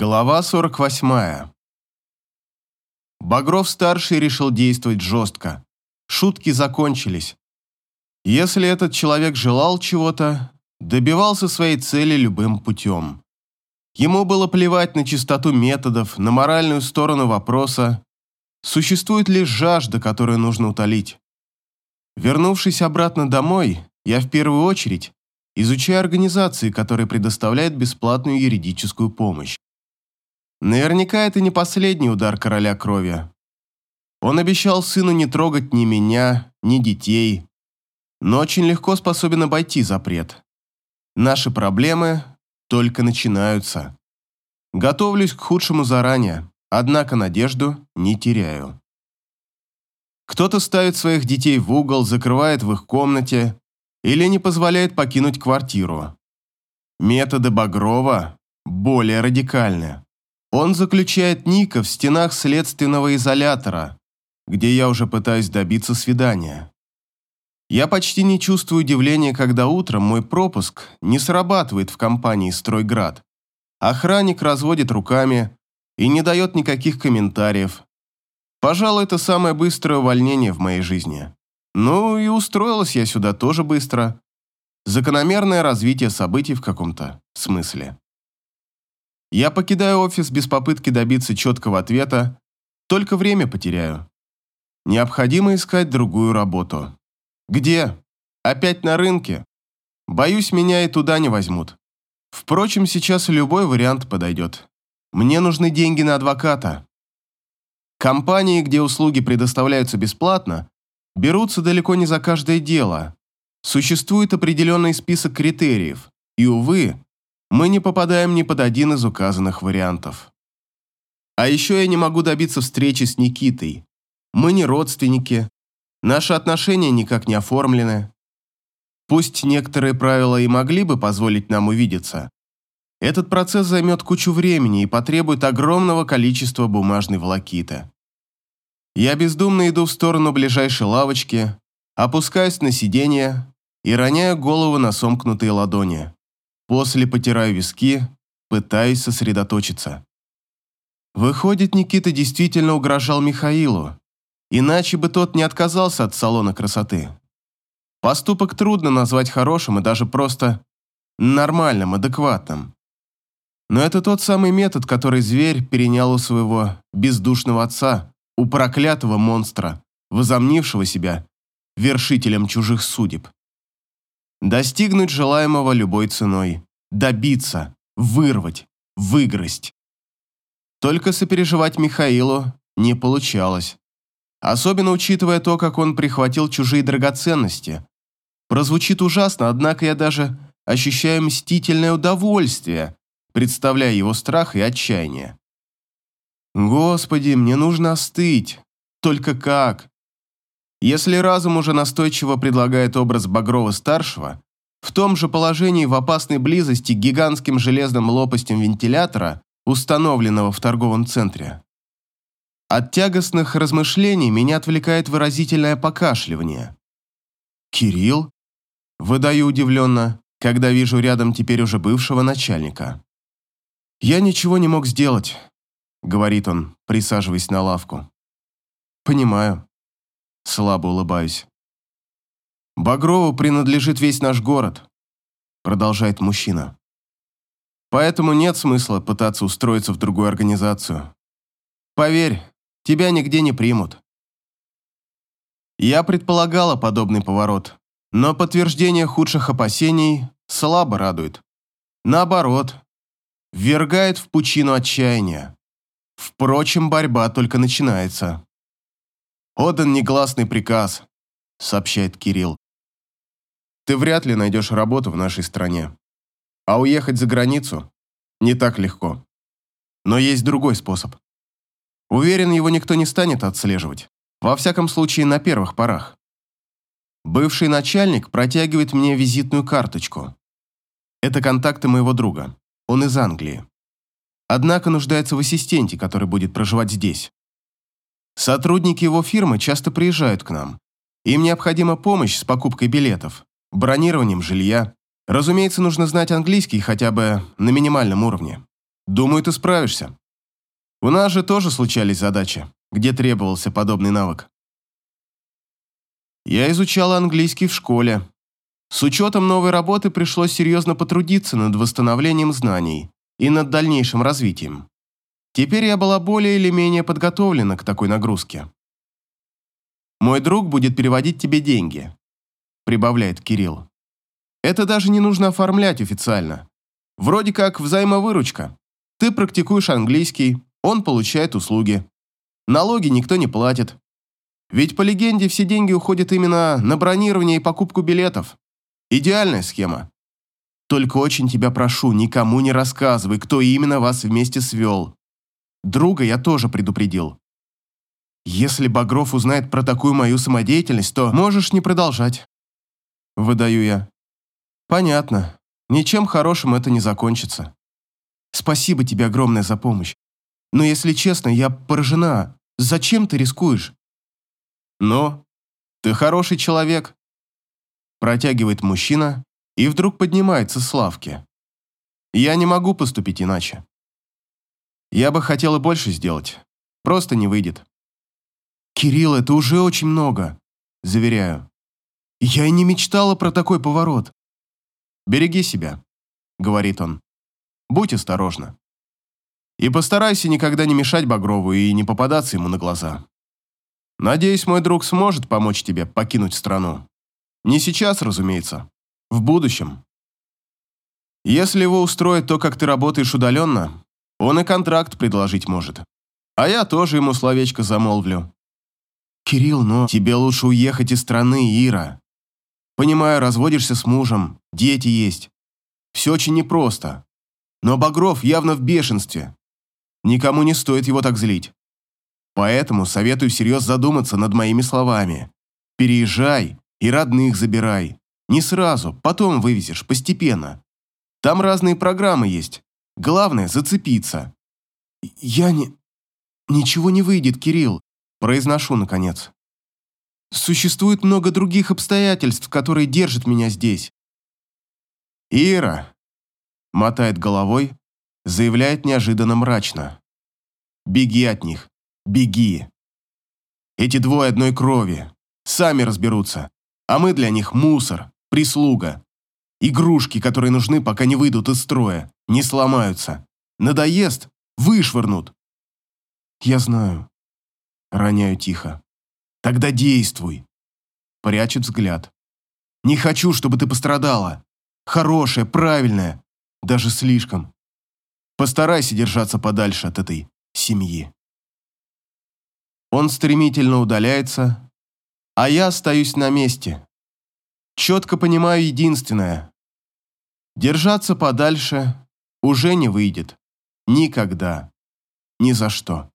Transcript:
Глава 48. Багров-старший решил действовать жестко. Шутки закончились. Если этот человек желал чего-то, добивался своей цели любым путем. Ему было плевать на чистоту методов, на моральную сторону вопроса. Существует лишь жажда, которую нужно утолить. Вернувшись обратно домой, я в первую очередь изучаю организации, которые предоставляют бесплатную юридическую помощь. Наверняка это не последний удар короля крови. Он обещал сыну не трогать ни меня, ни детей, но очень легко способен обойти запрет. Наши проблемы только начинаются. Готовлюсь к худшему заранее, однако надежду не теряю. Кто-то ставит своих детей в угол, закрывает в их комнате или не позволяет покинуть квартиру. Методы Багрова более радикальны. Он заключает Ника в стенах следственного изолятора, где я уже пытаюсь добиться свидания. Я почти не чувствую удивления, когда утром мой пропуск не срабатывает в компании «Стройград». Охранник разводит руками и не дает никаких комментариев. Пожалуй, это самое быстрое увольнение в моей жизни. Ну и устроилась я сюда тоже быстро. Закономерное развитие событий в каком-то смысле. Я покидаю офис без попытки добиться четкого ответа, только время потеряю. Необходимо искать другую работу. Где? Опять на рынке? Боюсь, меня и туда не возьмут. Впрочем, сейчас любой вариант подойдет. Мне нужны деньги на адвоката. Компании, где услуги предоставляются бесплатно, берутся далеко не за каждое дело. Существует определенный список критериев, и, увы, мы не попадаем ни под один из указанных вариантов. А еще я не могу добиться встречи с Никитой. Мы не родственники, наши отношения никак не оформлены. Пусть некоторые правила и могли бы позволить нам увидеться, этот процесс займет кучу времени и потребует огромного количества бумажной волокиты. Я бездумно иду в сторону ближайшей лавочки, опускаюсь на сиденье и роняю голову на сомкнутые ладони. После потираю виски, пытаюсь сосредоточиться. Выходит, Никита действительно угрожал Михаилу, иначе бы тот не отказался от салона красоты. Поступок трудно назвать хорошим и даже просто нормальным, адекватным. Но это тот самый метод, который зверь перенял у своего бездушного отца, у проклятого монстра, возомнившего себя вершителем чужих судеб. Достигнуть желаемого любой ценой. Добиться, вырвать, выгрызть. Только сопереживать Михаилу не получалось. Особенно учитывая то, как он прихватил чужие драгоценности. Прозвучит ужасно, однако я даже ощущаю мстительное удовольствие, представляя его страх и отчаяние. Господи, мне нужно остыть. Только как? Если разум уже настойчиво предлагает образ Багрова-старшего, в том же положении в опасной близости к гигантским железным лопастям вентилятора, установленного в торговом центре. От тягостных размышлений меня отвлекает выразительное покашливание. «Кирилл?» Выдаю удивленно, когда вижу рядом теперь уже бывшего начальника. «Я ничего не мог сделать», — говорит он, присаживаясь на лавку. «Понимаю. Слабо улыбаюсь. «Багрову принадлежит весь наш город», – продолжает мужчина. «Поэтому нет смысла пытаться устроиться в другую организацию. Поверь, тебя нигде не примут». Я предполагала подобный поворот, но подтверждение худших опасений слабо радует. Наоборот, ввергает в пучину отчаяния. Впрочем, борьба только начинается. «Отдан негласный приказ», — сообщает Кирилл. «Ты вряд ли найдешь работу в нашей стране. А уехать за границу не так легко. Но есть другой способ. Уверен, его никто не станет отслеживать. Во всяком случае, на первых порах. Бывший начальник протягивает мне визитную карточку. Это контакты моего друга. Он из Англии. Однако нуждается в ассистенте, который будет проживать здесь. Сотрудники его фирмы часто приезжают к нам. Им необходима помощь с покупкой билетов, бронированием жилья. Разумеется, нужно знать английский хотя бы на минимальном уровне. Думаю, ты справишься. У нас же тоже случались задачи, где требовался подобный навык. Я изучал английский в школе. С учетом новой работы пришлось серьезно потрудиться над восстановлением знаний и над дальнейшим развитием. Теперь я была более или менее подготовлена к такой нагрузке. «Мой друг будет переводить тебе деньги», – прибавляет Кирилл. «Это даже не нужно оформлять официально. Вроде как взаимовыручка. Ты практикуешь английский, он получает услуги. Налоги никто не платит. Ведь по легенде все деньги уходят именно на бронирование и покупку билетов. Идеальная схема. Только очень тебя прошу, никому не рассказывай, кто именно вас вместе свел. Друга я тоже предупредил. Если Багров узнает про такую мою самодеятельность, то можешь не продолжать. Выдаю я. Понятно. Ничем хорошим это не закончится. Спасибо тебе огромное за помощь. Но если честно, я поражена. Зачем ты рискуешь? Но ты хороший человек. Протягивает мужчина и вдруг поднимается с лавки. Я не могу поступить иначе. Я бы хотела больше сделать. Просто не выйдет. Кирилл, это уже очень много, заверяю. Я и не мечтала про такой поворот. Береги себя, говорит он. Будь осторожна. И постарайся никогда не мешать Багрову и не попадаться ему на глаза. Надеюсь, мой друг сможет помочь тебе покинуть страну. Не сейчас, разумеется. В будущем. Если его устроит то, как ты работаешь удаленно, он и контракт предложить может. А я тоже ему словечко замолвлю. Кирилл, но тебе лучше уехать из страны, Ира. Понимаю, разводишься с мужем, дети есть. Все очень непросто. Но Багров явно в бешенстве. Никому не стоит его так злить. Поэтому советую всерьез задуматься над моими словами. Переезжай и родных забирай. Не сразу, потом вывезешь, постепенно. Там разные программы есть. Главное – зацепиться. Я не... Ничего не выйдет, Кирилл. Произношу, наконец. Существует много других обстоятельств, которые держат меня здесь. Ира, мотает головой, заявляет неожиданно мрачно. Беги от них, беги. Эти двое одной крови, сами разберутся, а мы для них мусор, прислуга. Игрушки, которые нужны, пока не выйдут из строя, не сломаются. Надоест, вышвырнут. Я знаю. Роняю тихо. Тогда действуй. Прячет взгляд. Не хочу, чтобы ты пострадала. Хорошая, правильная, даже слишком. Постарайся держаться подальше от этой семьи. Он стремительно удаляется, а я остаюсь на месте. Четко понимаю единственное. Держаться подальше уже не выйдет. Никогда. Ни за что.